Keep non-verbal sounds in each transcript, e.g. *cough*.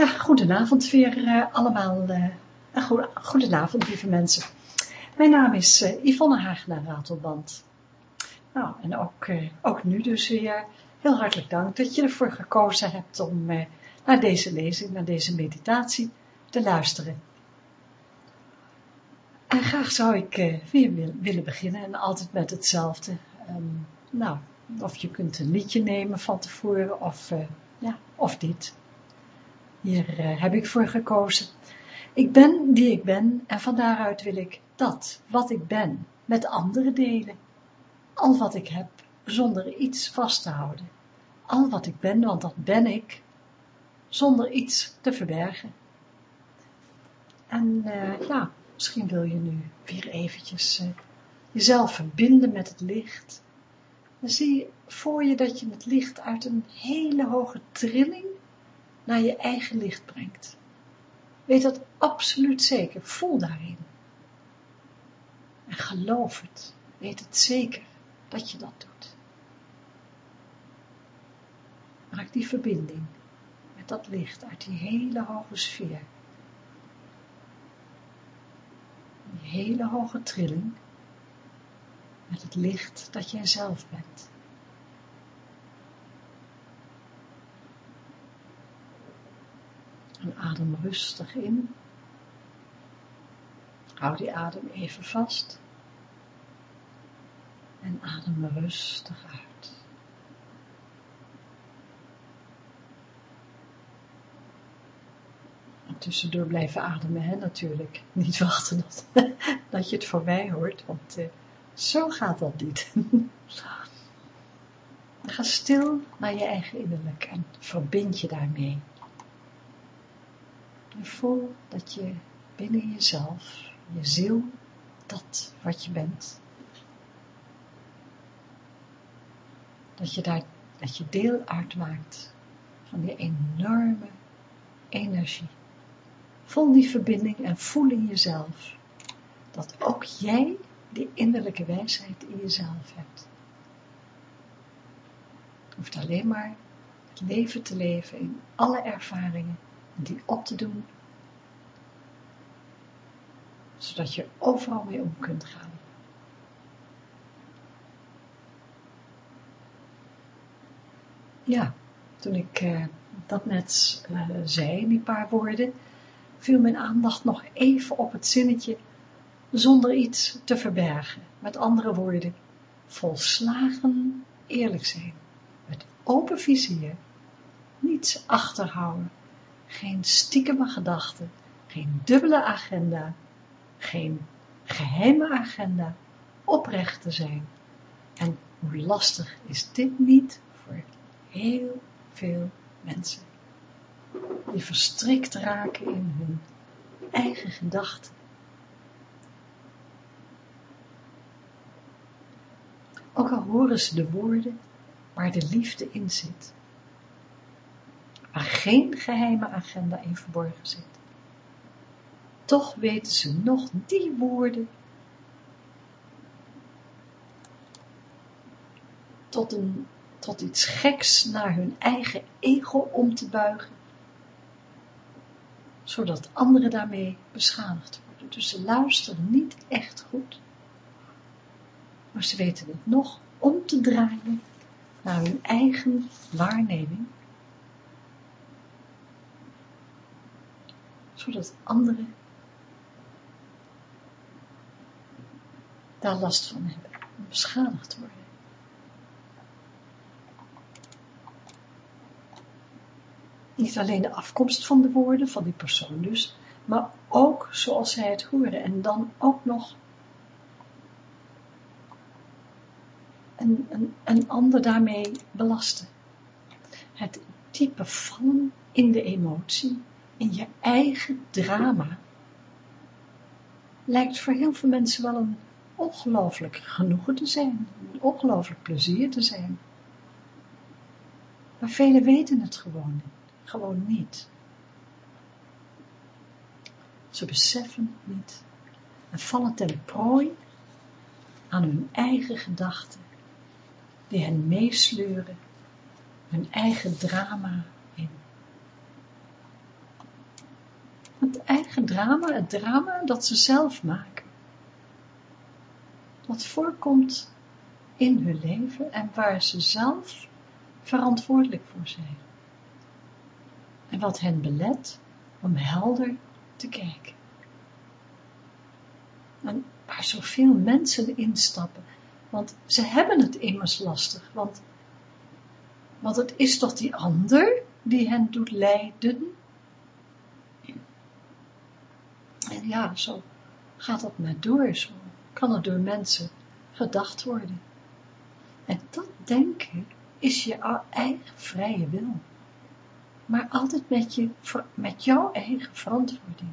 Ja, goedenavond weer uh, allemaal. Uh, goede, goedenavond, lieve mensen. Mijn naam is uh, Yvonne Hagenaar Ratelband. Nou, en ook, ook nu dus weer heel hartelijk dank dat je ervoor gekozen hebt om naar deze lezing, naar deze meditatie te luisteren. En graag zou ik weer wil, willen beginnen en altijd met hetzelfde. Um, nou, of je kunt een liedje nemen van tevoren of, ja, of niet. Hier uh, heb ik voor gekozen. Ik ben die ik ben en van daaruit wil ik dat, wat ik ben, met anderen delen. Al wat ik heb, zonder iets vast te houden. Al wat ik ben, want dat ben ik, zonder iets te verbergen. En uh, ja, misschien wil je nu weer eventjes uh, jezelf verbinden met het licht. Dan zie je voor je dat je het licht uit een hele hoge trilling naar je eigen licht brengt. Weet dat absoluut zeker, voel daarin. En geloof het, weet het zeker dat je dat doet. Maak die verbinding met dat licht uit die hele hoge sfeer. Die hele hoge trilling met het licht dat jij zelf bent. En adem rustig in. Hou die adem even vast. En adem rustig uit. En tussendoor blijven ademen, hè, natuurlijk. *laughs* Niet wachten dat, *laughs* dat je het voorbij hoort, want eh, zo gaat dat niet. *laughs* Ga stil naar je eigen innerlijk en verbind je daarmee. Voel dat je binnen jezelf, je ziel, dat wat je bent, dat je daar, dat je deel uitmaakt van die enorme energie. Voel die verbinding en voel in jezelf dat ook jij die innerlijke wijsheid in jezelf hebt. Je hoeft alleen maar het leven te leven in alle ervaringen die op te doen, zodat je overal mee om kunt gaan. Ja, toen ik uh, dat net uh, zei, die paar woorden, viel mijn aandacht nog even op het zinnetje zonder iets te verbergen. Met andere woorden, volslagen eerlijk zijn, met open vizier, niets achterhouden, geen stiekeme gedachten, geen dubbele agenda, geen geheime agenda, oprecht te zijn. En hoe lastig is dit niet voor heel veel mensen, die verstrikt raken in hun eigen gedachten. Ook al horen ze de woorden waar de liefde in zit, waar geen geheime agenda in verborgen zit. Toch weten ze nog die woorden tot, een, tot iets geks naar hun eigen ego om te buigen, zodat anderen daarmee beschadigd worden. Dus ze luisteren niet echt goed, maar ze weten het nog om te draaien naar hun eigen waarneming zodat anderen daar last van hebben en beschadigd worden. Niet alleen de afkomst van de woorden, van die persoon dus, maar ook zoals zij het horen en dan ook nog een, een, een ander daarmee belasten. Het diepe vallen in de emotie in je eigen drama, lijkt voor heel veel mensen wel een ongelooflijk genoegen te zijn, een ongelooflijk plezier te zijn. Maar velen weten het gewoon, gewoon niet. Ze beseffen het niet en vallen ten prooi aan hun eigen gedachten, die hen meesleuren, hun eigen drama het eigen drama, het drama dat ze zelf maken. Wat voorkomt in hun leven en waar ze zelf verantwoordelijk voor zijn. En wat hen belet om helder te kijken. En waar zoveel mensen instappen, want ze hebben het immers lastig, want, want het is toch die ander die hen doet lijden. En ja, zo gaat dat maar door, zo kan het door mensen gedacht worden. En dat denken is je eigen vrije wil. Maar altijd met, je, met jouw eigen verantwoording.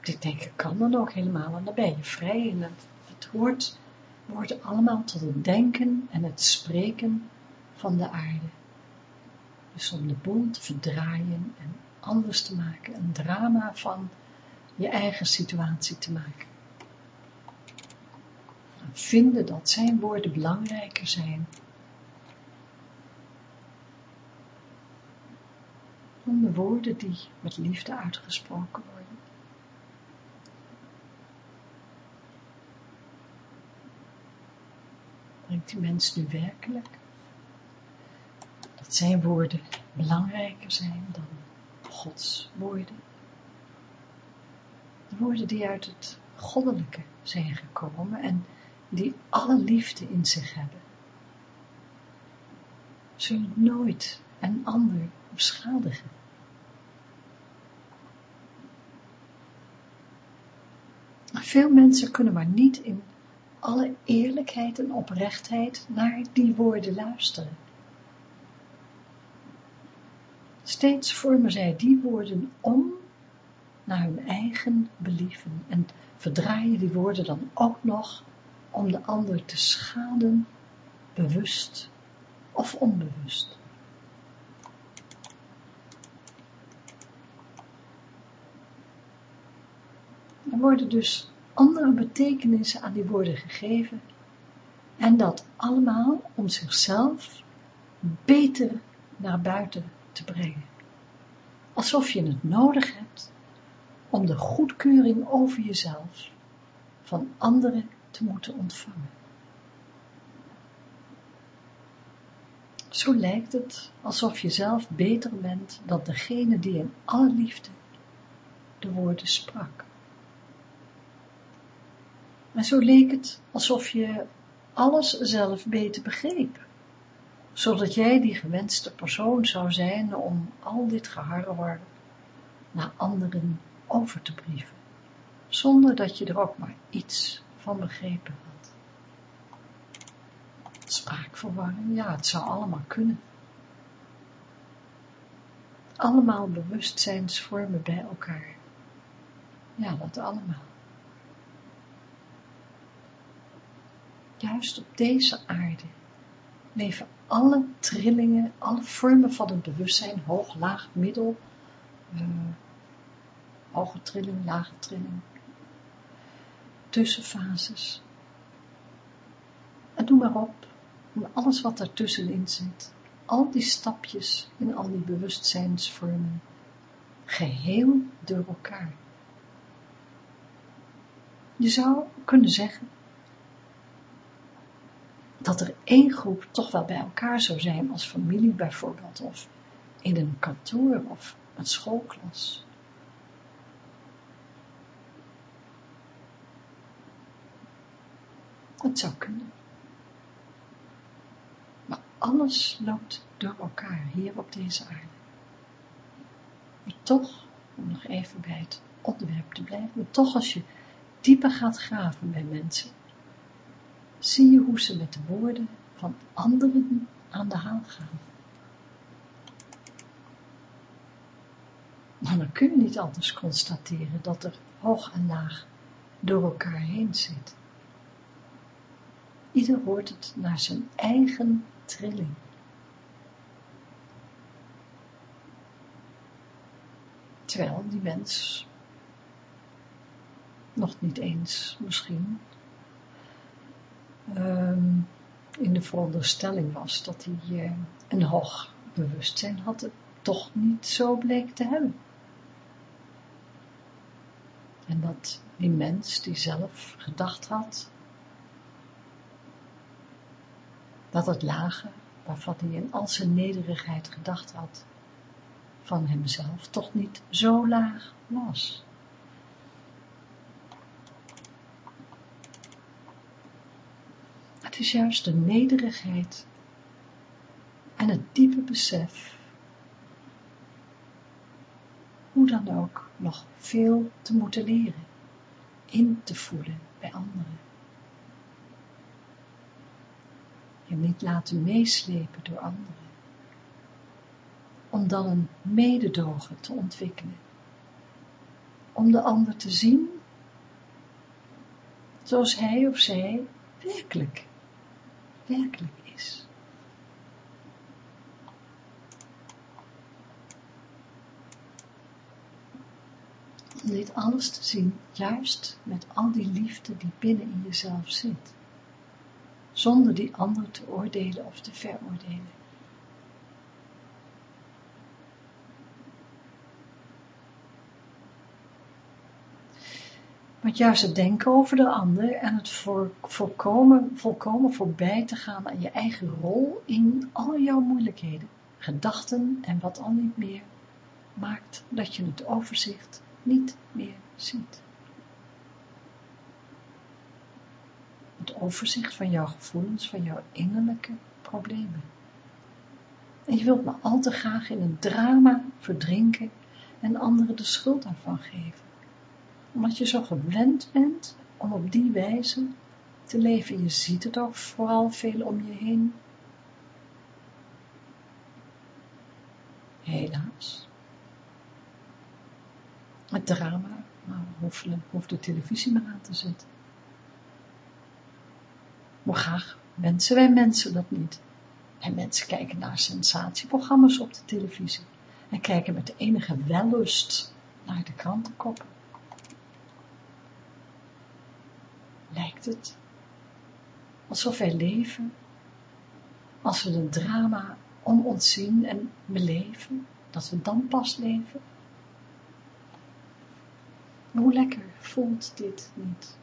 Dit denken kan dan ook helemaal, en dan ben je vrij. En het, het hoort allemaal tot het denken en het spreken van de aarde. Dus om de boel te verdraaien en anders te maken, een drama van je eigen situatie te maken. En vinden dat zijn woorden belangrijker zijn dan de woorden die met liefde uitgesproken worden. Brengt die mens nu werkelijk zijn woorden belangrijker zijn dan Gods woorden? De woorden die uit het goddelijke zijn gekomen en die alle liefde in zich hebben, zullen nooit een ander beschadigen. Veel mensen kunnen maar niet in alle eerlijkheid en oprechtheid naar die woorden luisteren. Steeds vormen zij die woorden om naar hun eigen believen en verdraaien die woorden dan ook nog om de ander te schaden, bewust of onbewust. Er worden dus andere betekenissen aan die woorden gegeven en dat allemaal om zichzelf beter naar buiten brengen. Alsof je het nodig hebt om de goedkeuring over jezelf van anderen te moeten ontvangen. Zo lijkt het alsof je zelf beter bent dan degene die in alle liefde de woorden sprak. En zo leek het alsof je alles zelf beter begreep, zodat jij die gewenste persoon zou zijn om al dit geharrewar naar anderen over te brieven, zonder dat je er ook maar iets van begrepen had. Spraakverwarring, ja, het zou allemaal kunnen. Allemaal bewustzijnsvormen bij elkaar. Ja, dat allemaal. Juist op deze aarde leven alle trillingen, alle vormen van het bewustzijn, hoog, laag, middel, uh, hoge trilling, lage trilling, tussenfases. En doe maar op, en alles wat daartussenin zit, al die stapjes in al die bewustzijnsvormen, geheel door elkaar. Je zou kunnen zeggen dat er één groep toch wel bij elkaar zou zijn als familie bijvoorbeeld, of in een kantoor of een schoolklas. Het zou kunnen. Maar alles loopt door elkaar hier op deze aarde. Maar toch, om nog even bij het onderwerp te blijven, maar toch als je dieper gaat graven bij mensen, zie je hoe ze met de woorden van anderen aan de haal gaan. Maar dan kun je niet anders constateren dat er hoog en laag door elkaar heen zit. Ieder hoort het naar zijn eigen trilling. Terwijl die mens nog niet eens misschien um, in de veronderstelling was dat hij eh, een hoog bewustzijn had, het toch niet zo bleek te hebben. En dat die mens die zelf gedacht had, dat het lage, waarvan hij in al zijn nederigheid gedacht had, van hemzelf toch niet zo laag was. Is juist de nederigheid en het diepe besef, hoe dan ook nog veel te moeten leren, in te voelen bij anderen. Je niet laten meeslepen door anderen, om dan een mededogen te ontwikkelen, om de ander te zien zoals hij of zij werkelijk, werkelijk is. om dit alles te zien, juist met al die liefde die binnen in jezelf zit, zonder die ander te oordelen of te veroordelen. Want juist het denken over de ander en het voor, voorkomen, volkomen voorbij te gaan aan je eigen rol in al jouw moeilijkheden, gedachten en wat al niet meer, maakt dat je het overzicht niet meer ziet. Het overzicht van jouw gevoelens, van jouw innerlijke problemen. En je wilt maar al te graag in een drama verdrinken en anderen de schuld daarvan geven. Omdat je zo gewend bent om op die wijze te leven. Je ziet het ook vooral veel om je heen. Helaas het drama, nou, hoef, de televisie maar aan te zetten. Maar graag wensen wij mensen dat niet. En mensen kijken naar sensatieprogramma's op de televisie en kijken met enige wellust naar de krantenkoppen. Lijkt het alsof wij leven, als we een drama om ons zien en beleven, dat we dan pas leven? Hoe lekker voelt dit niet?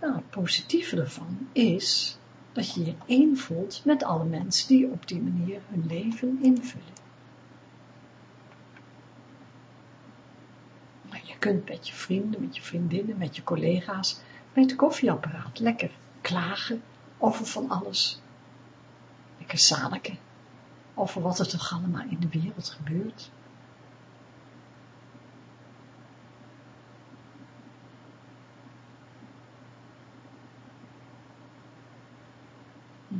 Nou, het positieve ervan is dat je je één voelt met alle mensen die op die manier hun leven invullen. Nou, je kunt met je vrienden, met je vriendinnen, met je collega's, bij het koffieapparaat lekker klagen over van alles. Lekker zaniken over wat er toch allemaal in de wereld gebeurt.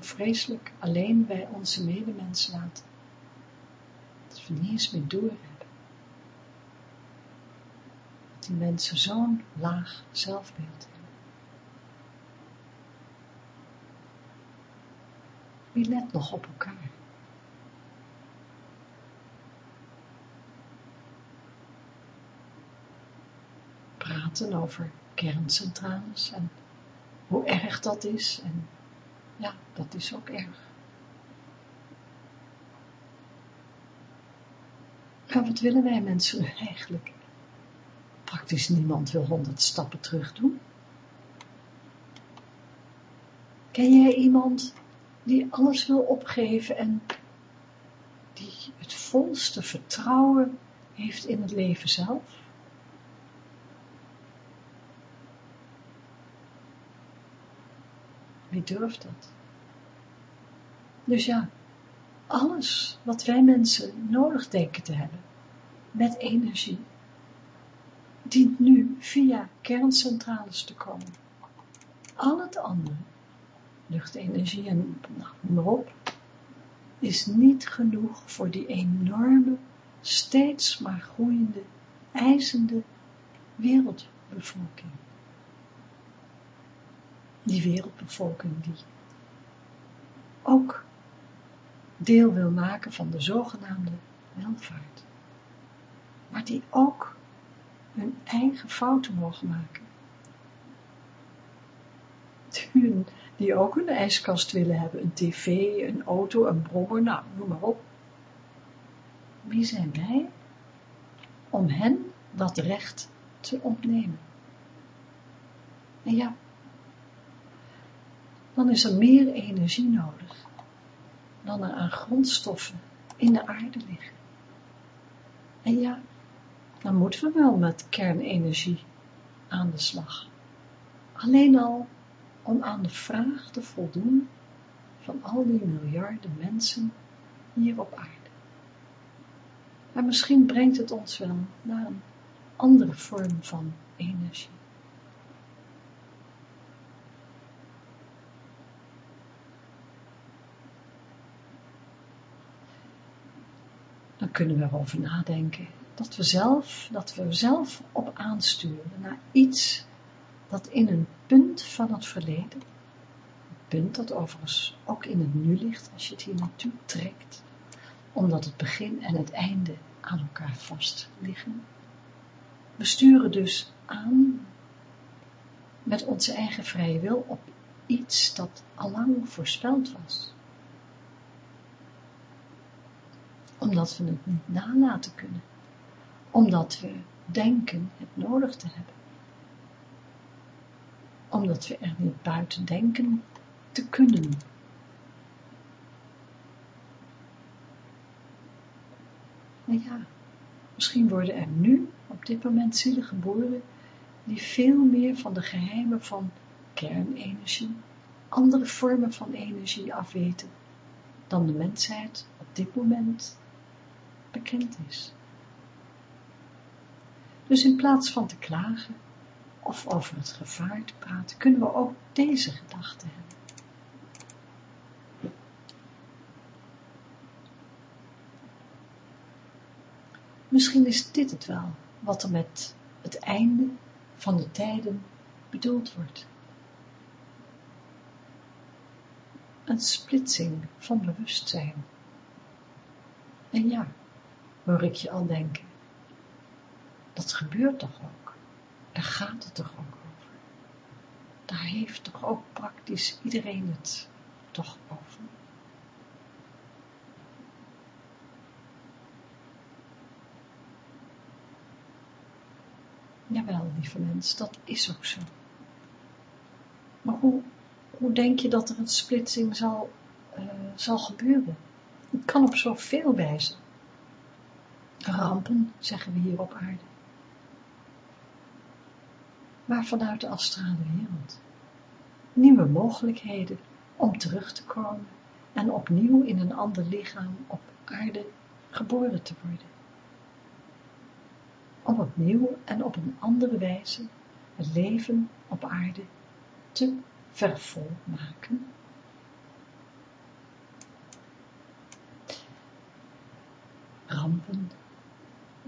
vreselijk alleen bij onze medemens laten. Dat we niet eens meer doorhebben. Mensen zo'n laag zelfbeeld hebben. Wie let nog op elkaar? Praten over kerncentrales en hoe erg dat is en ja, dat is ook erg. Maar wat willen wij mensen *laughs* eigenlijk? Praktisch niemand wil honderd stappen terug doen. Ken jij iemand die alles wil opgeven en die het volste vertrouwen heeft in het leven zelf? Wie durft dat? Dus ja, alles wat wij mensen nodig denken te hebben, met energie, dient nu via kerncentrales te komen. Al het andere, luchtenergie en nou, noem maar op, is niet genoeg voor die enorme, steeds maar groeiende, eisende wereldbevolking die wereldbevolking die ook deel wil maken van de zogenaamde welvaart. Maar die ook hun eigen fouten mogen maken. die, die ook een ijskast willen hebben, een tv, een auto, een brommer, nou, noem maar op. Wie zijn wij om hen dat recht te ontnemen? En ja, dan is er meer energie nodig dan er aan grondstoffen in de aarde liggen. En ja, dan moeten we wel met kernenergie aan de slag. Alleen al om aan de vraag te voldoen van al die miljarden mensen hier op aarde. Maar misschien brengt het ons wel naar een andere vorm van energie. Dan kunnen we erover nadenken dat we zelf, dat we zelf op aansturen naar iets dat in een punt van het verleden, een punt dat overigens ook in het nu ligt als je het hier naartoe trekt, omdat het begin en het einde aan elkaar vast liggen. We sturen dus aan met onze eigen vrije wil op iets dat allang voorspeld was. Omdat we het niet nalaten kunnen. Omdat we denken het nodig te hebben. Omdat we er niet buiten denken te kunnen. Maar ja, misschien worden er nu op dit moment zielen geboren die veel meer van de geheimen van kernenergie, andere vormen van energie afweten dan de mensheid op dit moment bekend is. Dus in plaats van te klagen of over het gevaar te praten, kunnen we ook deze gedachte hebben. Misschien is dit het wel, wat er met het einde van de tijden bedoeld wordt. Een splitsing van bewustzijn. En ja, hoor ik je al denken, dat gebeurt toch ook, daar gaat het toch ook over. Daar heeft toch ook praktisch iedereen het toch over. Jawel, lieve mens, dat is ook zo. Maar hoe, hoe denk je dat er een splitsing zal, uh, zal gebeuren? Het kan op zoveel wijzen. Rampen, zeggen we hier op aarde. Maar vanuit de astrale wereld. Nieuwe mogelijkheden om terug te komen en opnieuw in een ander lichaam op aarde geboren te worden om opnieuw en op een andere wijze het leven op aarde te vervolmaken. Rampen,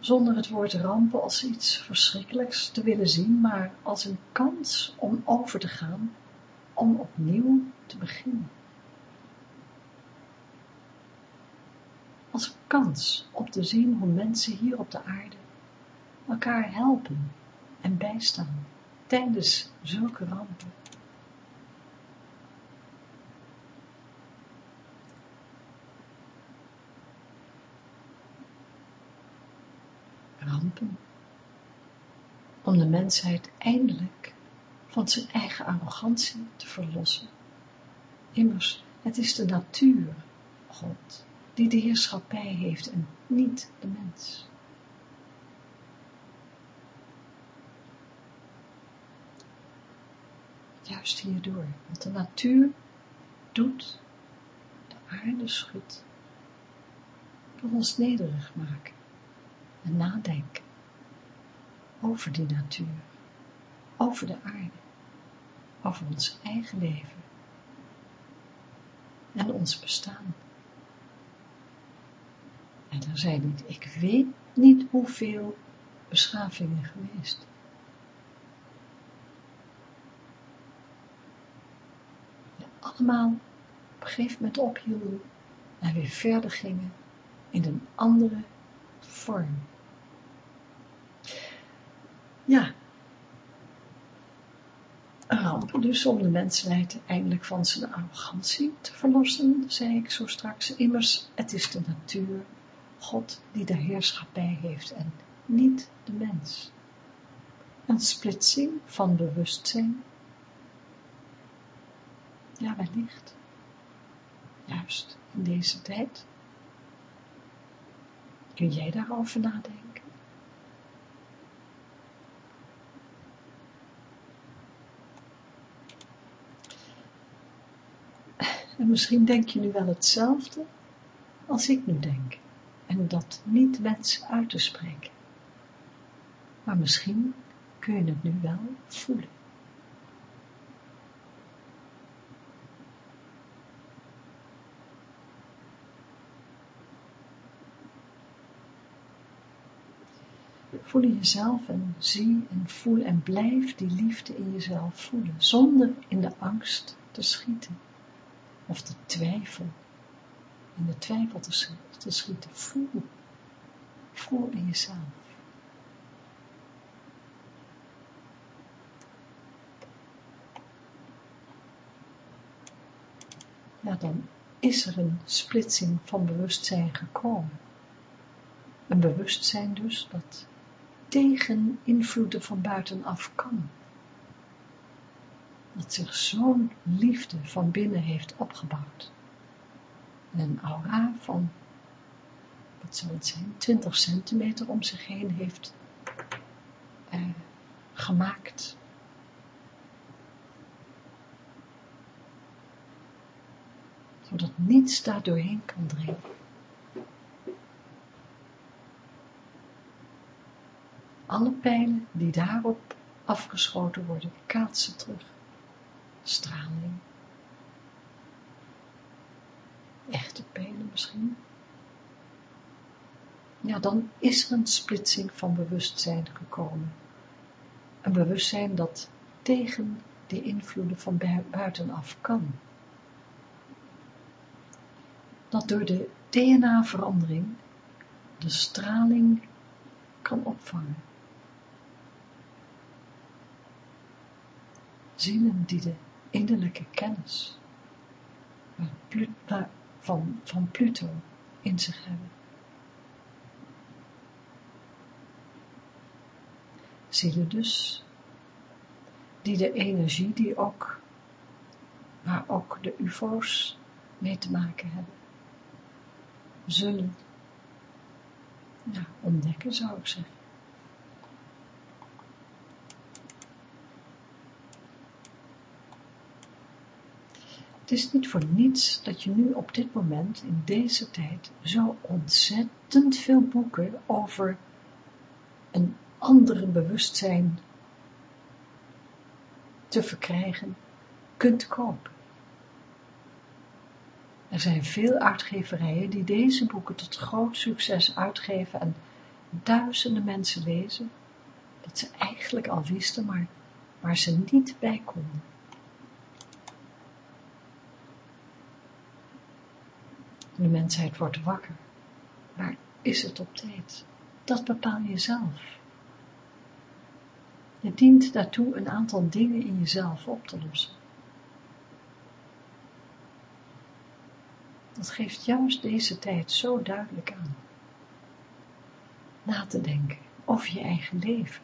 zonder het woord rampen als iets verschrikkelijks te willen zien, maar als een kans om over te gaan, om opnieuw te beginnen. Als een kans om te zien hoe mensen hier op de aarde elkaar helpen en bijstaan tijdens zulke rampen. Rampen om de mensheid eindelijk van zijn eigen arrogantie te verlossen. Immers, het is de natuur, God, die de heerschappij heeft en niet de mens. juist hierdoor. Want de natuur doet, de aarde schudt, wil ons nederig maken en nadenken over die natuur, over de aarde, over ons eigen leven en ons bestaan. En er zijn niet, ik weet niet hoeveel beschavingen geweest. allemaal op een gegeven moment ophielden en weer verder gingen in een andere vorm. Ja, een. Dus om de mensheid eindelijk van zijn arrogantie te verlossen, zei ik zo straks, immers, het is de natuur, God die de heerschappij heeft en niet de mens. Een splitsing van bewustzijn? Ja, wellicht. Juist in deze tijd. Kun jij daarover nadenken? En misschien denk je nu wel hetzelfde als ik nu denk. En dat niet wens uit te spreken. Maar misschien kun je het nu wel voelen. Voel jezelf en zie en voel en blijf die liefde in jezelf voelen, zonder in de angst te schieten of de twijfel, in de twijfel te, schieten. Voel, voel in jezelf. Ja, dan is er een splitsing van bewustzijn gekomen. Een bewustzijn dus dat tegen invloeden van buitenaf kan dat zich zo'n liefde van binnen heeft opgebouwd. En een aura van, wat zal het zijn, 20 centimeter om zich heen heeft eh, gemaakt. Zodat niets daar doorheen kan dringen. Alle pijlen die daarop afgeschoten worden, kaatsen terug straling. Echte pijlen misschien. Ja, dan is er een splitsing van bewustzijn gekomen. Een bewustzijn dat tegen de invloeden van buitenaf kan. Dat door de DNA-verandering de straling kan opvangen. Zielen die de innerlijke kennis van, van Pluto in zich hebben. Zielen dus, die de energie die ook, waar ook de ufo's mee te maken hebben, zullen ja, ontdekken zou ik zeggen. Is niet voor niets dat je nu op dit moment, in deze tijd, zo ontzettend veel boeken over een andere bewustzijn te verkrijgen kunt kopen. Er zijn veel uitgeverijen die deze boeken tot groot succes uitgeven en duizenden mensen lezen, dat ze eigenlijk al wisten, maar waar ze niet bij konden. De mensheid wordt wakker. Maar is het op tijd? Dat bepaal je zelf. Je dient daartoe een aantal dingen in jezelf op te lossen. Dat geeft juist deze tijd zo duidelijk aan. Na te denken over je eigen leven.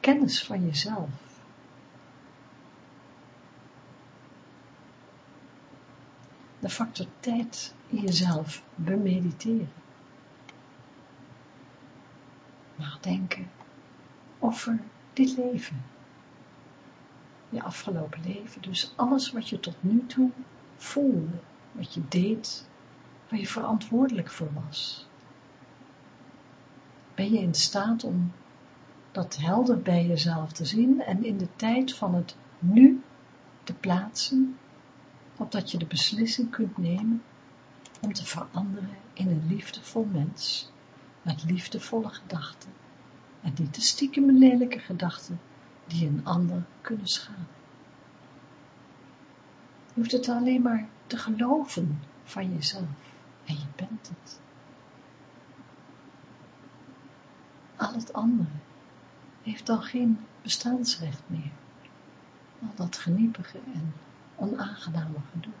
Kennis van jezelf de factor tijd in jezelf bemediteren. Nadenken over dit leven. Je afgelopen leven, dus alles wat je tot nu toe voelde, wat je deed, waar je verantwoordelijk voor was. Ben je in staat om dat helder bij jezelf te zien en in de tijd van het nu te plaatsen opdat je de beslissing kunt nemen om te veranderen in een liefdevol mens, met liefdevolle gedachten, en niet de stiekem lelijke gedachten die een ander kunnen schaden. Je hoeft het alleen maar te geloven van jezelf, en je bent het. Al het andere heeft dan geen bestaansrecht meer. al dat geniepige en onaangename gedoe.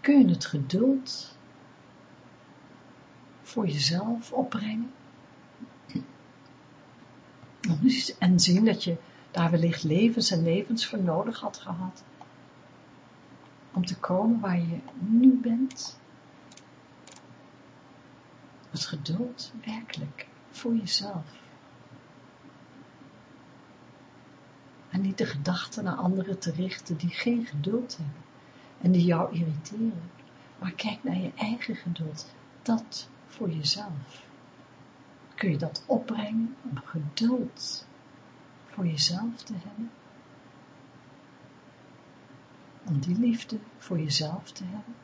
Kun je het geduld voor jezelf opbrengen? En zien dat je daar wellicht levens en levens voor nodig had gehad. Om te komen waar je nu bent. Het geduld werkelijk voor jezelf. En niet de gedachten naar anderen te richten die geen geduld hebben en die jou irriteren. Maar kijk naar je eigen geduld. Dat voor jezelf. Kun je dat opbrengen om geduld voor jezelf te hebben? Om die liefde voor jezelf te hebben?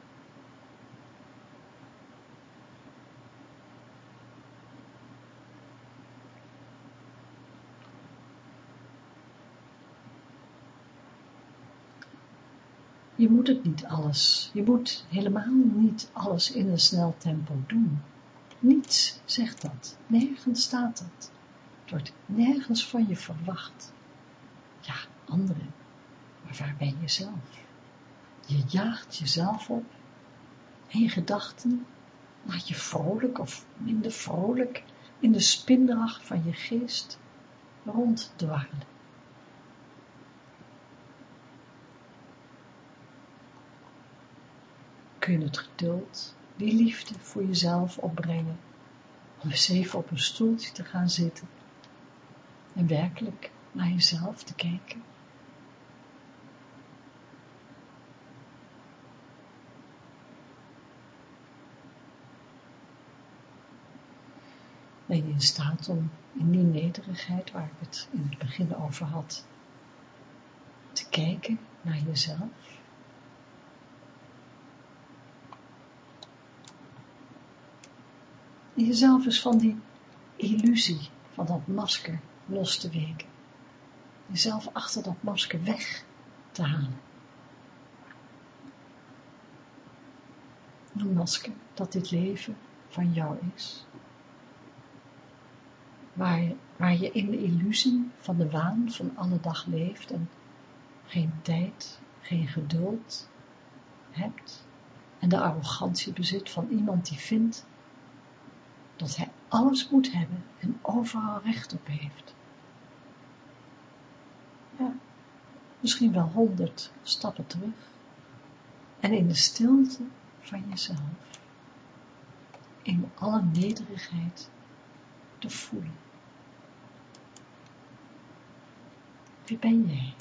Je moet het niet alles, je moet helemaal niet alles in een snel tempo doen. Niets zegt dat, nergens staat dat. Het wordt nergens van je verwacht. Ja, anderen, maar waar ben je zelf? Je jaagt jezelf op en je gedachten laat je vrolijk of minder vrolijk in de spindracht van je geest ronddwarrelen. Kun je het geduld, die liefde voor jezelf opbrengen, om eens even op een stoeltje te gaan zitten en werkelijk naar jezelf te kijken. Ben je in staat om in die nederigheid, waar ik het in het begin over had, te kijken naar jezelf? Jezelf eens van die illusie, van dat masker los te weken. Jezelf achter dat masker weg te halen. Een masker dat dit leven van jou is. Waar je, waar je in de illusie van de waan van alle dag leeft en geen tijd, geen geduld hebt en de arrogantie bezit van iemand die vindt dat hij alles moet hebben en overal recht op heeft. Ja, misschien wel honderd stappen terug en in de stilte van jezelf, in alle nederigheid te voelen. Wie ben jij?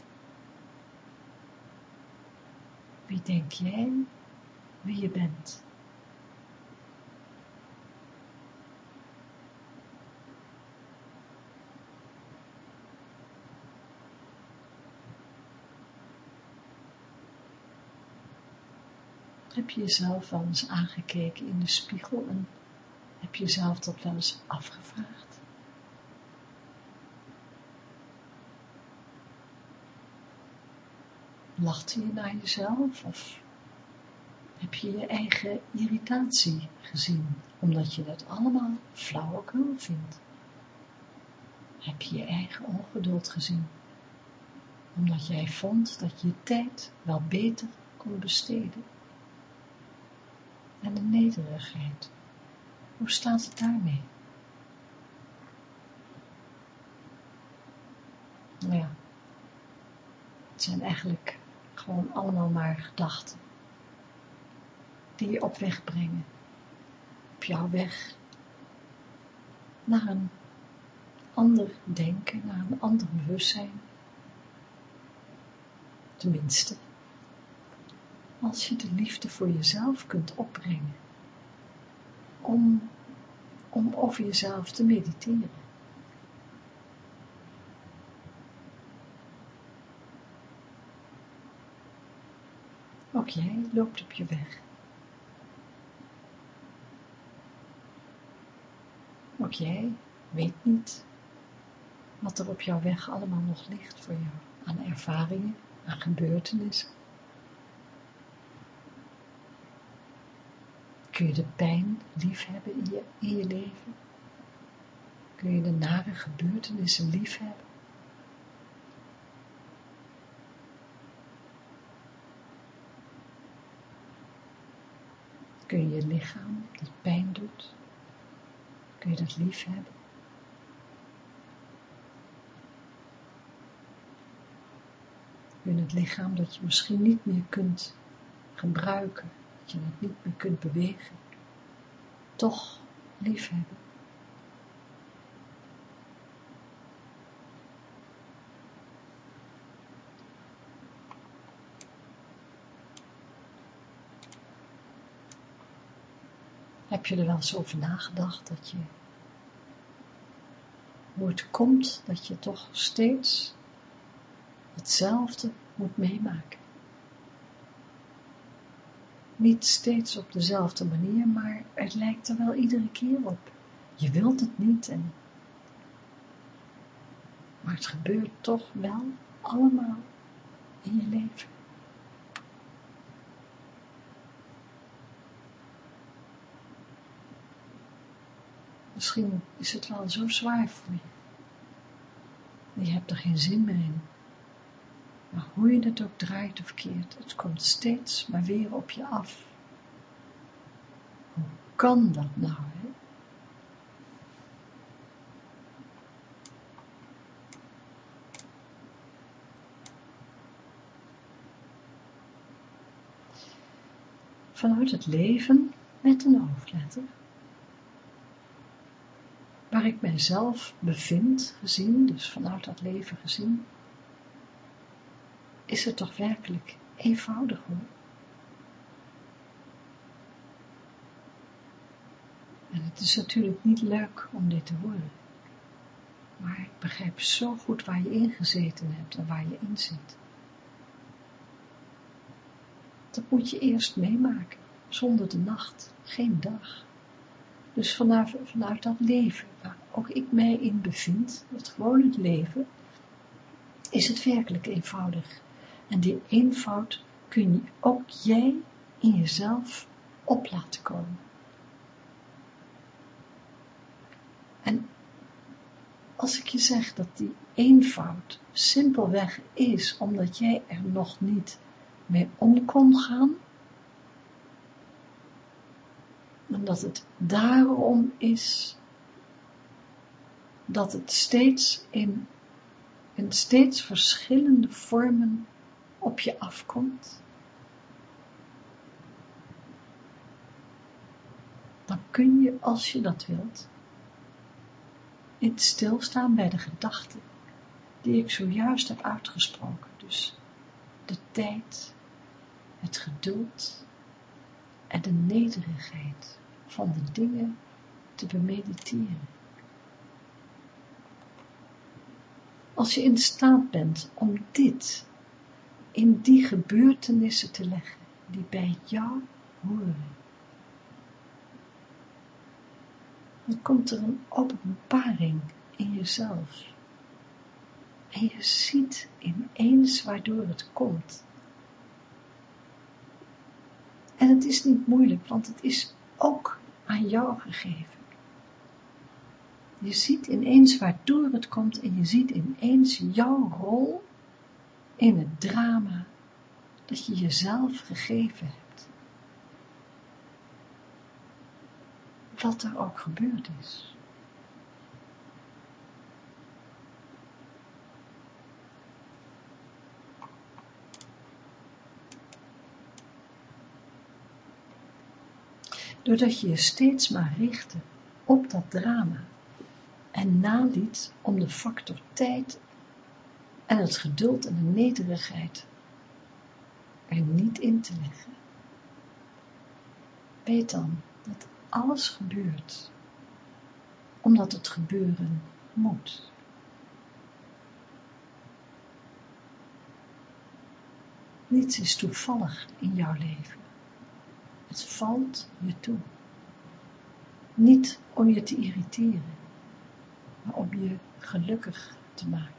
Wie denk jij wie je bent? Heb je jezelf wel eens aangekeken in de spiegel en heb je jezelf dat wel eens afgevraagd? Lachte je naar jezelf of heb je je eigen irritatie gezien, omdat je dat allemaal flauwekul vindt? Heb je je eigen ongeduld gezien, omdat jij vond dat je je tijd wel beter kon besteden? En de nederigheid. Hoe staat het daarmee? Nou ja, het zijn eigenlijk gewoon allemaal maar gedachten die je op weg brengen, op jouw weg naar een ander denken, naar een ander bewustzijn. Tenminste, als je de liefde voor jezelf kunt opbrengen, om, om over jezelf te mediteren. Ook jij loopt op je weg. Ook jij weet niet wat er op jouw weg allemaal nog ligt voor jou aan ervaringen, aan gebeurtenissen. Kun je de pijn liefhebben in je, in je leven? Kun je de nare gebeurtenissen liefhebben? Kun je je lichaam dat pijn doet, kun je dat liefhebben? Kun je het lichaam dat je misschien niet meer kunt gebruiken, dat je het niet meer kunt bewegen, toch lief hebben? Heb je er wel eens over nagedacht dat je, hoe het komt dat je toch steeds hetzelfde moet meemaken? Niet steeds op dezelfde manier, maar het lijkt er wel iedere keer op. Je wilt het niet en maar het gebeurt toch wel allemaal in je leven. Misschien is het wel zo zwaar voor je. Je hebt er geen zin meer in. Maar hoe je het ook draait of keert, het komt steeds maar weer op je af. Hoe kan dat nou, hè? Vanuit het leven met een hoofdletter waar ik mijzelf bevind, gezien, dus vanuit dat leven gezien, is het toch werkelijk eenvoudig hoor. En het is natuurlijk niet leuk om dit te horen, maar ik begrijp zo goed waar je in gezeten hebt en waar je in zit. Dat moet je eerst meemaken, zonder de nacht, geen dag. Dus vanuit, dat leven, waar ook ik mij in bevind, het gewoon het leven, is het werkelijk eenvoudig. En die eenvoud kun je ook jij in jezelf op laten komen. En als ik je zeg dat die eenvoud simpelweg is, omdat jij er nog niet mee om kon gaan, en dat het daarom is dat het steeds in, in steeds verschillende vormen op je afkomt, dan kun je, als je dat wilt, niet stilstaan bij de gedachten die ik zojuist heb uitgesproken. Dus de tijd, het geduld en de nederigheid van de dingen te bemediteren. Als je in staat bent om dit in die gebeurtenissen te leggen die bij jou horen, dan komt er een openbaring in jezelf. En je ziet ineens waardoor het komt. En het is niet moeilijk, want het is ook aan jou gegeven. Je ziet ineens waardoor het komt en je ziet ineens jouw rol in het drama dat je jezelf gegeven hebt. Wat er ook gebeurd is. doordat je je steeds maar richtte op dat drama en naliet om de factor tijd en het geduld en de nederigheid er niet in te leggen. Weet dan dat alles gebeurt, omdat het gebeuren moet. Niets is toevallig in jouw leven. Het valt je toe. Niet om je te irriteren, maar om je gelukkig te maken.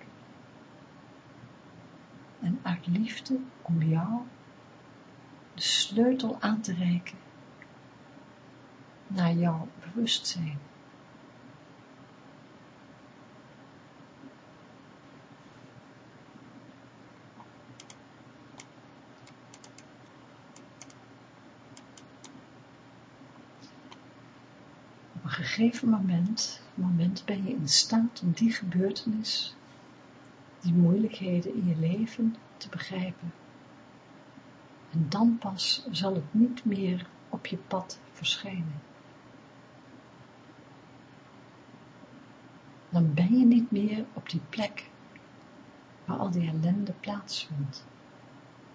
En uit liefde om jou de sleutel aan te reiken naar jouw bewustzijn. gegeven moment, moment ben je in staat om die gebeurtenis, die moeilijkheden in je leven te begrijpen. En dan pas zal het niet meer op je pad verschijnen. Dan ben je niet meer op die plek waar al die ellende plaatsvond.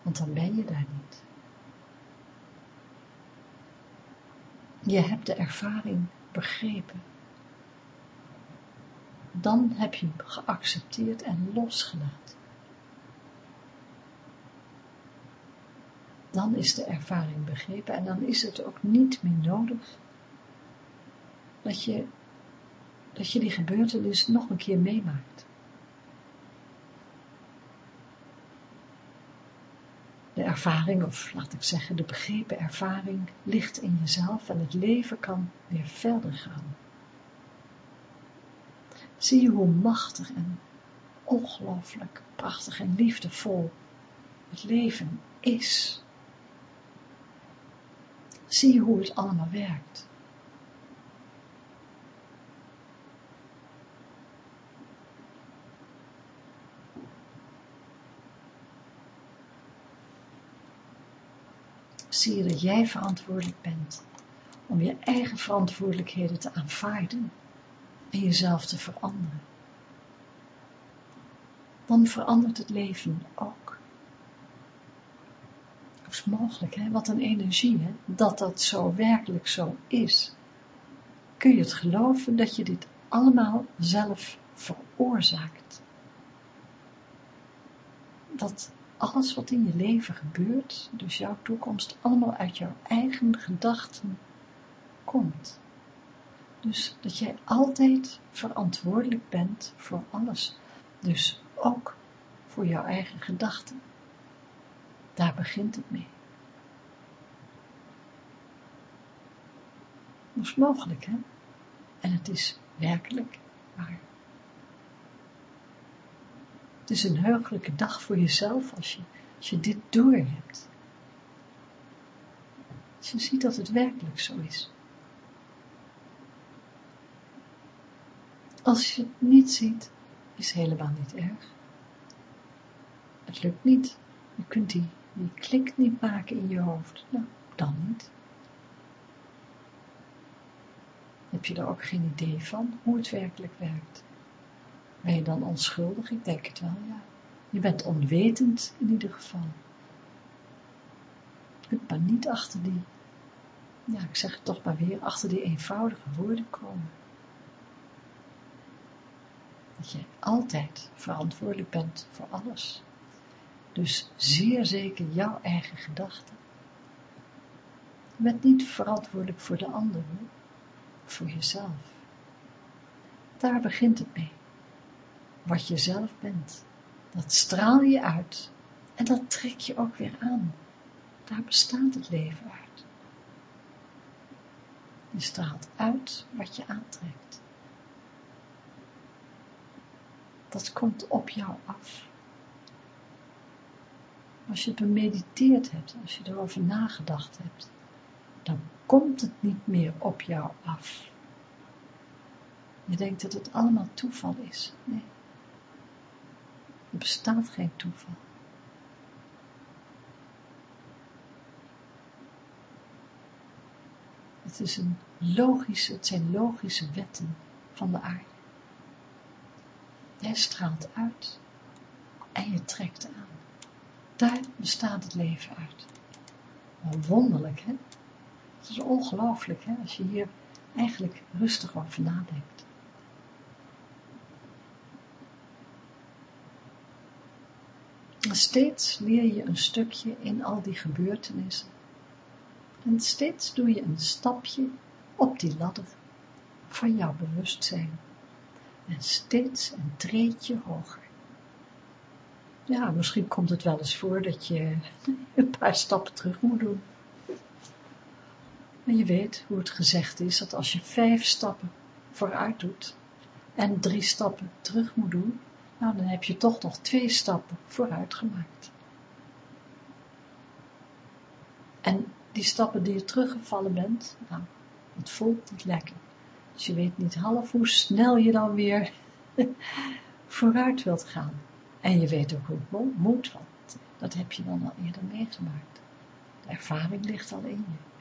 Want dan ben je daar niet. Je hebt de ervaring begrepen. Dan heb je geaccepteerd en losgelaten. Dan is de ervaring begrepen en dan is het ook niet meer nodig dat je, dat je die gebeurtenis nog een keer meemaakt. De ervaring, of laat ik zeggen, de begrepen ervaring ligt in jezelf en het leven kan weer verder gaan. Zie je hoe machtig en ongelooflijk prachtig en liefdevol het leven is. Zie je hoe het allemaal werkt. zie je dat jij verantwoordelijk bent om je eigen verantwoordelijkheden te aanvaarden en jezelf te veranderen. Dan verandert het leven ook. Dat is mogelijk, hè? wat een energie, hè? dat dat zo werkelijk zo is. Kun je het geloven dat je dit allemaal zelf veroorzaakt? Dat alles wat in je leven gebeurt, dus jouw toekomst, allemaal uit jouw eigen gedachten komt. Dus dat jij altijd verantwoordelijk bent voor alles. Dus ook voor jouw eigen gedachten. Daar begint het mee. Dat is mogelijk, hè? En het is werkelijk waar. Het is een heugelijke dag voor jezelf als je, als je dit doorhebt. Als je ziet dat het werkelijk zo is. Als je het niet ziet, is helemaal niet erg. Het lukt niet. Je kunt die, die klik niet maken in je hoofd. Nou, dan niet. Heb je er ook geen idee van hoe het werkelijk werkt? Ben je dan onschuldig? Ik denk het wel, ja. Je bent onwetend in ieder geval. Je kunt maar niet achter die, ja, ik zeg het toch maar weer, achter die eenvoudige woorden komen. Dat je altijd verantwoordelijk bent voor alles. Dus zeer zeker jouw eigen gedachten. Je bent niet verantwoordelijk voor de anderen, voor jezelf. Daar begint het mee wat je zelf bent. Dat straal je uit en dat trek je ook weer aan. Daar bestaat het leven uit. Je straalt uit wat je aantrekt. Dat komt op jou af. Als je bemediteerd hebt, als je erover nagedacht hebt, dan komt het niet meer op jou af. Je denkt dat het allemaal toeval is. Nee. Er bestaat geen toeval. Het, is een logische, het zijn logische wetten van de aarde. Jij straalt uit en je trekt aan. Daar bestaat het leven uit. wonderlijk, hè? Het is ongelooflijk, hè, als je hier eigenlijk rustig over nadenkt. steeds leer je een stukje in al die gebeurtenissen. En steeds doe je een stapje op die ladder van jouw bewustzijn. En steeds een treetje hoger. Ja, misschien komt het wel eens voor dat je *laughs* een paar stappen terug moet doen. Maar je weet hoe het gezegd is, dat als je vijf stappen vooruit doet en drie stappen terug moet doen, nou dan heb je toch nog twee stappen vooruit gemaakt. En die stappen die je teruggevallen bent, nou, het voelt niet lekker. Dus je weet niet half hoe snel je dan weer *laughs* vooruit wilt gaan. En je weet ook hoe het moet, want dat heb je dan al eerder meegemaakt. De ervaring ligt al in je.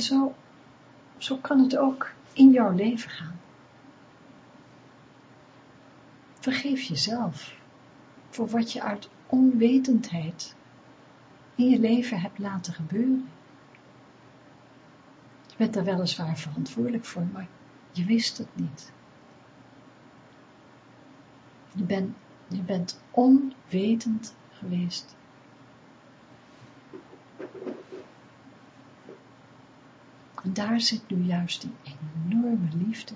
Zo, zo kan het ook in jouw leven gaan. Vergeef jezelf voor wat je uit onwetendheid in je leven hebt laten gebeuren. Je bent daar weliswaar verantwoordelijk voor, maar je wist het niet. Je, bent je bent onwetend geweest. En daar zit nu juist die enorme liefde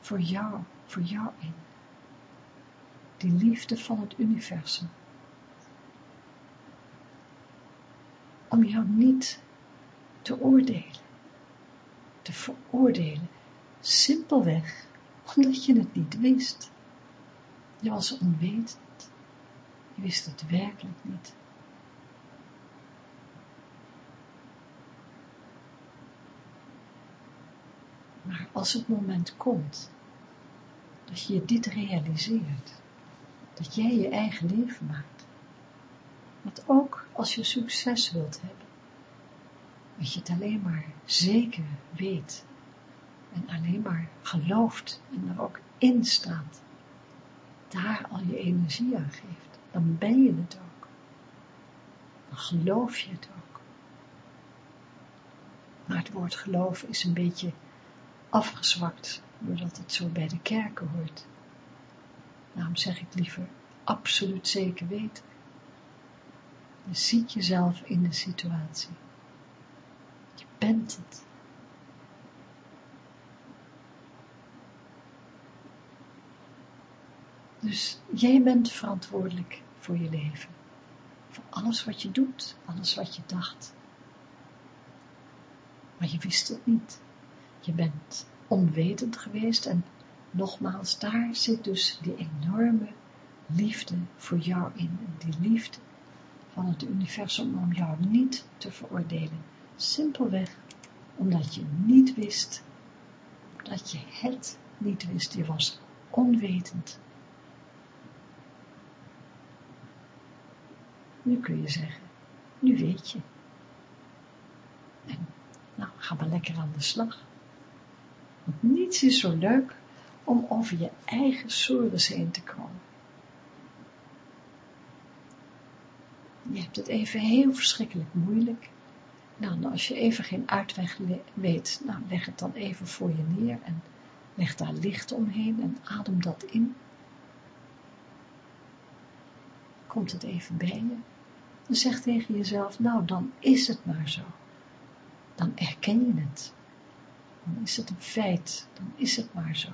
voor jou, voor jou in. Die liefde van het universum. Om jou niet te oordelen, te veroordelen, simpelweg omdat je het niet wist. Je was onwetend, je wist het werkelijk niet. Maar als het moment komt dat je dit realiseert, dat jij je eigen leven maakt, want ook als je succes wilt hebben, dat je het alleen maar zeker weet en alleen maar gelooft en er ook in staat, daar al je energie aan geeft, dan ben je het ook. Dan geloof je het ook. Maar het woord geloof is een beetje afgezwakt, doordat het zo bij de kerken hoort. Daarom zeg ik liever absoluut zeker weten. Je ziet jezelf in de situatie. Je bent het. Dus jij bent verantwoordelijk voor je leven. Voor alles wat je doet, alles wat je dacht. Maar je wist het niet. Je bent onwetend geweest en nogmaals, daar zit dus die enorme liefde voor jou in. Die liefde van het universum om jou niet te veroordelen. Simpelweg omdat je niet wist, dat je het niet wist. Je was onwetend. Nu kun je zeggen, nu weet je. En nou, ga maar lekker aan de slag. Want niets is zo leuk om over je eigen sores heen te komen. Je hebt het even heel verschrikkelijk moeilijk. Nou, als je even geen uitweg weet, nou, leg het dan even voor je neer en leg daar licht omheen en adem dat in. Komt het even bij je. Dan zeg tegen jezelf, nou, dan is het maar zo. Dan erken je het dan is het een feit, dan is het maar zo.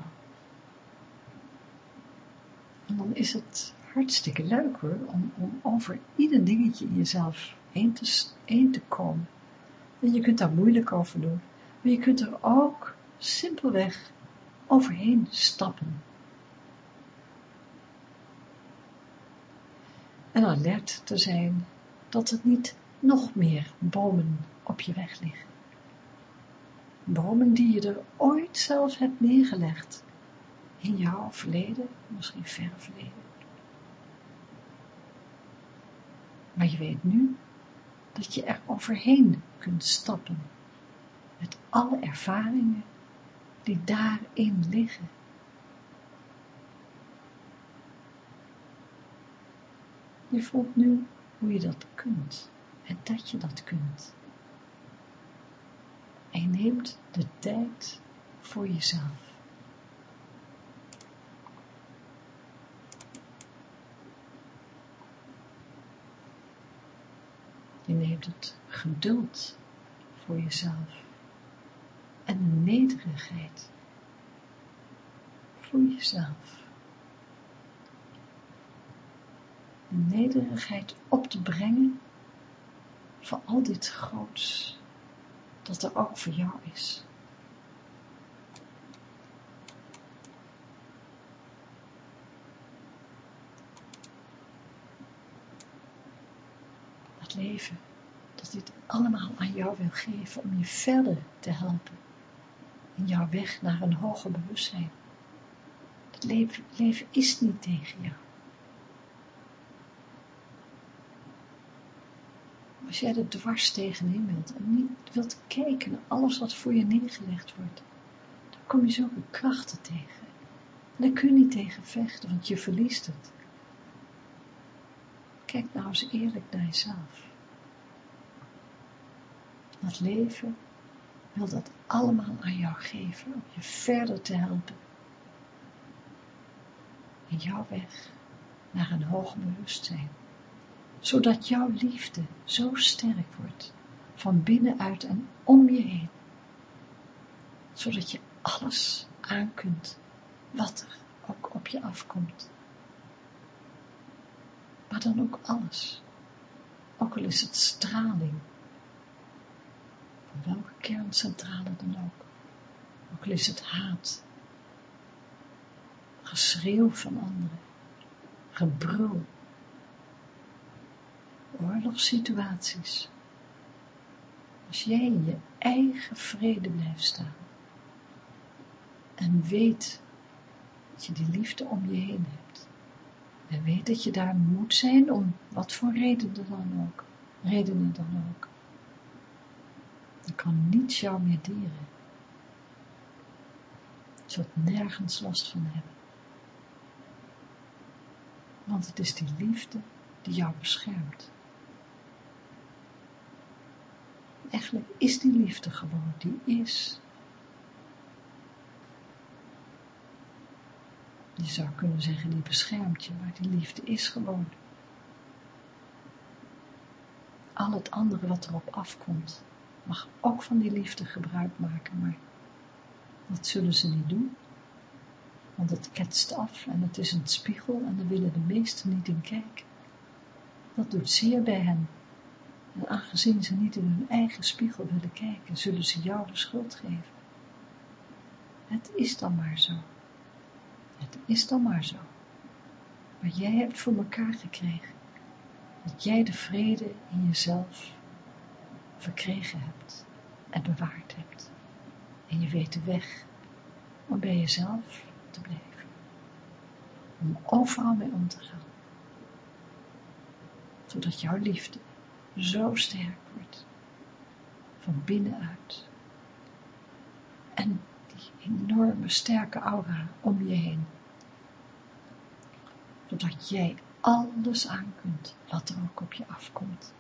En dan is het hartstikke leuk hoor, om, over ieder dingetje in jezelf heen te, heen te komen. En je kunt daar moeilijk over doen, maar je kunt er ook simpelweg overheen stappen. En alert te zijn dat het niet nog meer bomen op je weg liggen bomen die je er ooit zelf hebt neergelegd, in jouw verleden, misschien ver verleden. Maar je weet nu dat je er overheen kunt stappen, met alle ervaringen die daarin liggen. Je voelt nu hoe je dat kunt en dat je dat kunt. En je neemt de tijd voor jezelf. Neemt het geduld voor jezelf en de nederigheid voor jezelf. De nederigheid op te brengen voor al dit groots dat er ook voor jou is. Leven, dat dit allemaal aan jou wil geven om je verder te helpen in jouw weg naar een hoger bewustzijn. Het leven, leven is niet tegen jou. Als jij er dwars tegenin wilt en niet wilt kijken naar alles wat voor je neergelegd wordt, dan kom je zulke krachten tegen. En daar kun je niet tegen vechten, want je verliest het. Kijk nou eens eerlijk naar jezelf. Het leven wil dat allemaal aan jou geven, om je verder te helpen. In jouw weg naar een hoger bewustzijn. Zodat jouw liefde zo sterk wordt, van binnenuit en om je heen. Zodat je alles aan kunt, wat er ook op je afkomt. Maar dan ook alles. Ook al is het straling welke kerncentrale dan ook. Ook al is het haat, geschreeuw van anderen, gebrul, oorlogssituaties. Als jij in je eigen vrede blijft staan en weet dat je die liefde om je heen hebt en weet dat je daar moet zijn om wat voor redenen dan ook, redenen dan ook, dan kan niets jou meer dieren. Je zult nergens last van hebben. Want het is die liefde die jou beschermt. Eigenlijk is die liefde gewoon, die is. Je zou kunnen zeggen, die beschermt je, maar die liefde is gewoon. Al het andere wat erop afkomt, mag ook van die liefde gebruik maken, maar dat zullen ze niet doen. Want het ketst af en het is een spiegel en daar willen de meesten niet in kijken. Dat doet zeer bij hen. En aangezien ze niet in hun eigen spiegel willen kijken, zullen ze jou de schuld geven. Het is dan maar zo. Het is dan maar zo. Maar jij hebt voor elkaar gekregen dat jij de vrede in jezelf verkregen hebt en bewaard hebt. En je weet de weg om bij jezelf te blijven. Om overal mee om te gaan. Zodat jouw liefde zo sterk wordt. Van binnenuit. En enorme sterke aura om je heen. Zodat jij alles aan kunt wat er ook op je afkomt.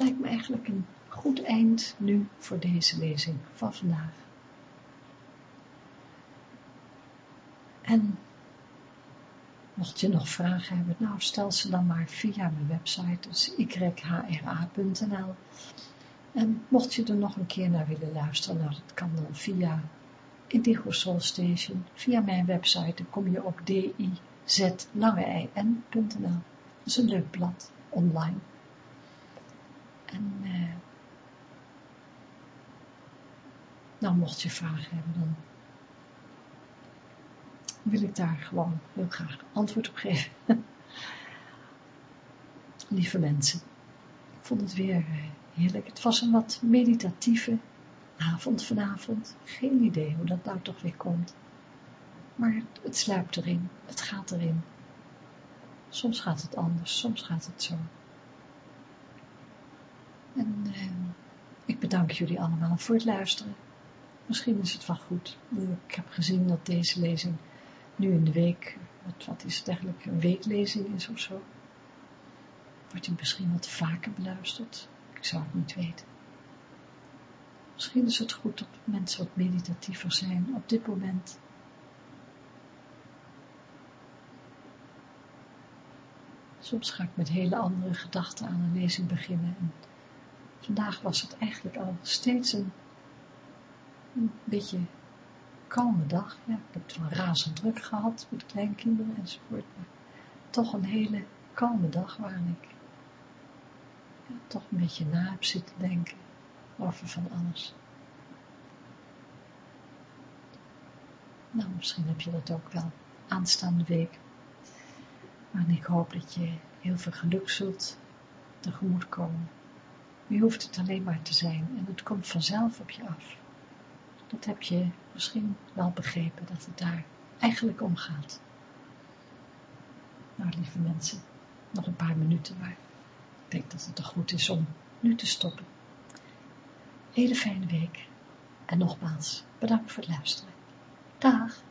lijkt me eigenlijk een goed eind nu voor deze lezing van vandaag. En mocht je nog vragen hebben, nou stel ze dan maar via mijn website, dus yhra.nl. En mocht je er nog een keer naar willen luisteren, nou dat kan dan via Indigo Soul Station, via mijn website, dan kom je op dizlangein.nl. Dat is een leuk blad online. En uh, nou, mocht je vragen hebben, dan wil ik daar gewoon heel graag antwoord op geven. *laughs* Lieve mensen, ik vond het weer eh, heerlijk. Het was een wat meditatieve avond vanavond. Geen idee hoe dat nou toch weer komt. Maar het, sluipt erin, het gaat erin. Soms gaat het anders, soms gaat het zo. En eh, ik bedank jullie allemaal voor het luisteren. Misschien is het wel goed. Ik heb gezien dat deze lezing nu in de week, wat, wat is het eigenlijk, een weeklezing is of zo. Wordt die misschien wat vaker beluisterd? Ik zou het niet weten. Misschien is het goed dat mensen wat meditatiever zijn op dit moment. Soms ga ik met hele andere gedachten aan een lezing beginnen en vandaag was het eigenlijk al steeds een, een beetje kalme dag. Ik heb het wel razend druk gehad met kleinkinderen enzovoort, maar toch een hele kalme dag waarin ik toch een beetje na heb zitten denken over van alles. Nou, misschien heb je dat ook wel aanstaande week. Maar ik hoop dat je heel veel geluk zult tegemoet komen. Je hoeft het alleen maar te zijn en het komt vanzelf op je af. Dat heb je misschien wel begrepen, dat het daar eigenlijk om gaat. Nou, lieve mensen, nog een paar minuten, maar ik denk dat het toch goed is om nu te stoppen. Hele fijne week en nogmaals bedankt voor het luisteren. Dag!